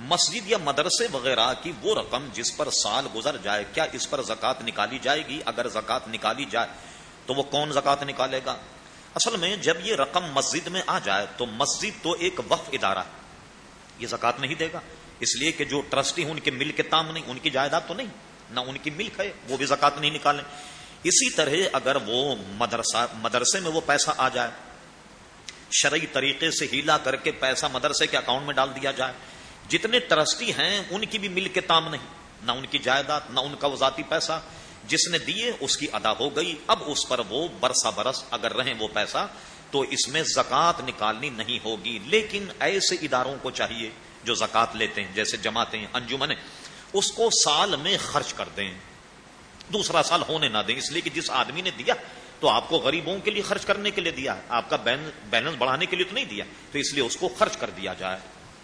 مسجد یا مدرسے وغیرہ کی وہ رقم جس پر سال گزر جائے، کیا اس پر زکات نکالی جائے گی؟ اگر زکات نکالی جائے، تو وہ کون زکات نکالے گا؟ اصل میں جب یہ رقم مسجد میں آ جائے، تو مسجد تو ایک وقف ادارہ یہ زکات نہیں دے گا۔ اس لیے کہ جو ٹرسٹی ہیں، ان کے ملک کے تام نہیں، ان کی جائیداد تو نہیں۔ نہ ان کی ملک ہے، وہ بھی زکات نہیں نکالیں۔ اسی طرح اگر وہ مدرسہ، مدرسے میں وہ پیسہ آ جائے، شرعی طریقے سے ہیلا کر کے پیسہ مدرسے کے اکاؤنٹ میں ڈال دیا جائے جتنے ٹرسٹی ہیں، ان کی بھی مل کے تام نہیں۔ نہ ان کی جائیداد، نہ ان کا وزاتی پیسہ۔ جس نے دیے، اس کی ادا ہو گئی۔ اب اس پر وہ برسا برس اگر رہیں وہ پیسہ، تو اس میں زکات نکالنی نہیں ہوگی۔ لیکن ایسے اداروں کو چاہیے جو زکات لیتے ہیں، جیسے جماعتیں انجمن اس کو سال میں خرچ کر دیں۔ دوسرا سال ہونے نہ دیں۔ اس لیے کہ جس آدمی نے دیا، تو آپ کو غریبوں کے لیے خرچ کرنے کے لیے دیا آپ کا بیلنس بڑھانے کے لیے تو نہیں دیا، تو اس لیے اس کو خرچ کر دیا جائے۔